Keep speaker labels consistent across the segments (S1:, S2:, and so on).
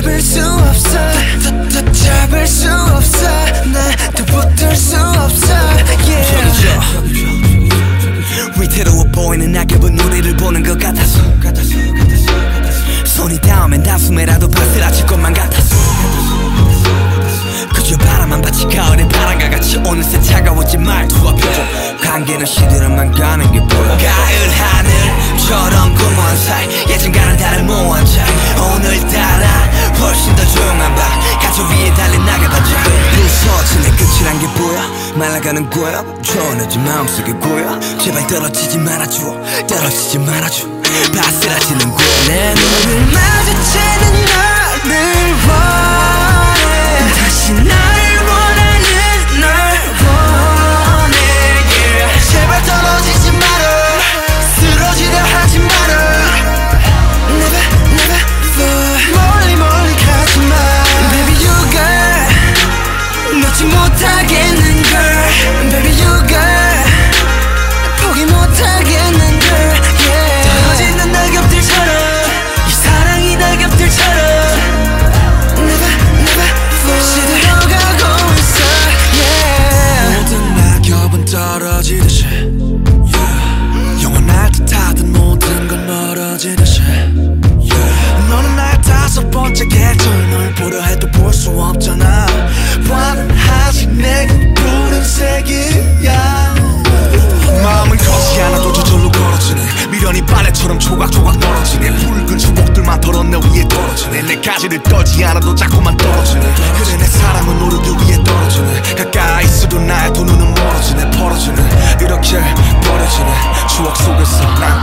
S1: 잡을 수 없어. 잡을 수 없어. 나또 붙들 수 없어. Yeah.
S2: 위태로워 보이는 낙엽은 우리를 보는 것 같아서. 손이 닿으면 단숨에라도 바스라질 것만 같아서. 그저 바라만 받치 가을의 바람과 같이 어느새 차가워진 말투와 표정. 관계는 시들어만 가는 게 보여. 가을 하늘처럼 공허한 사이 예전과는 다른 모호한 차이 말라가는 거야? 초원해진 마음속에 고여 제발 떨어지지 말아줘. 떨어지지 말아줘. 바스라지는 거야.
S1: 내 눈을 마주치는 너를
S3: 번째 계절 널 보려 해도 볼 수 없잖아. 환하지 내게 푸른색이야. 마음은 커지 않아도 저절로 걸어지네. 미련이 빨래처럼 조각조각 떨어지네. 붉은 추억들만 덜어 내 위에 떨어지네. 내 가지를 떨지 않아도 자꾸만 떨어지네. 그래 내 사랑은 오르기 위해 떨어지네. 가까이 있어도 나의 두 눈은 멀어지네. 벌어지네. 이렇게 버려지네. 추억 속에서 난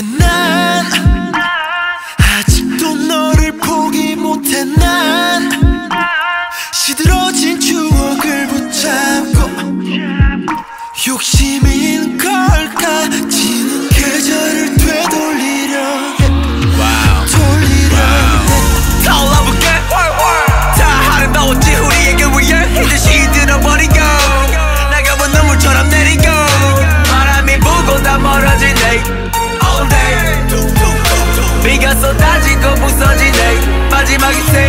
S3: 왜난 아직도 너를 포기 못해. 난 시들어진 추억을 붙잡고 욕심인
S2: 부서지네 마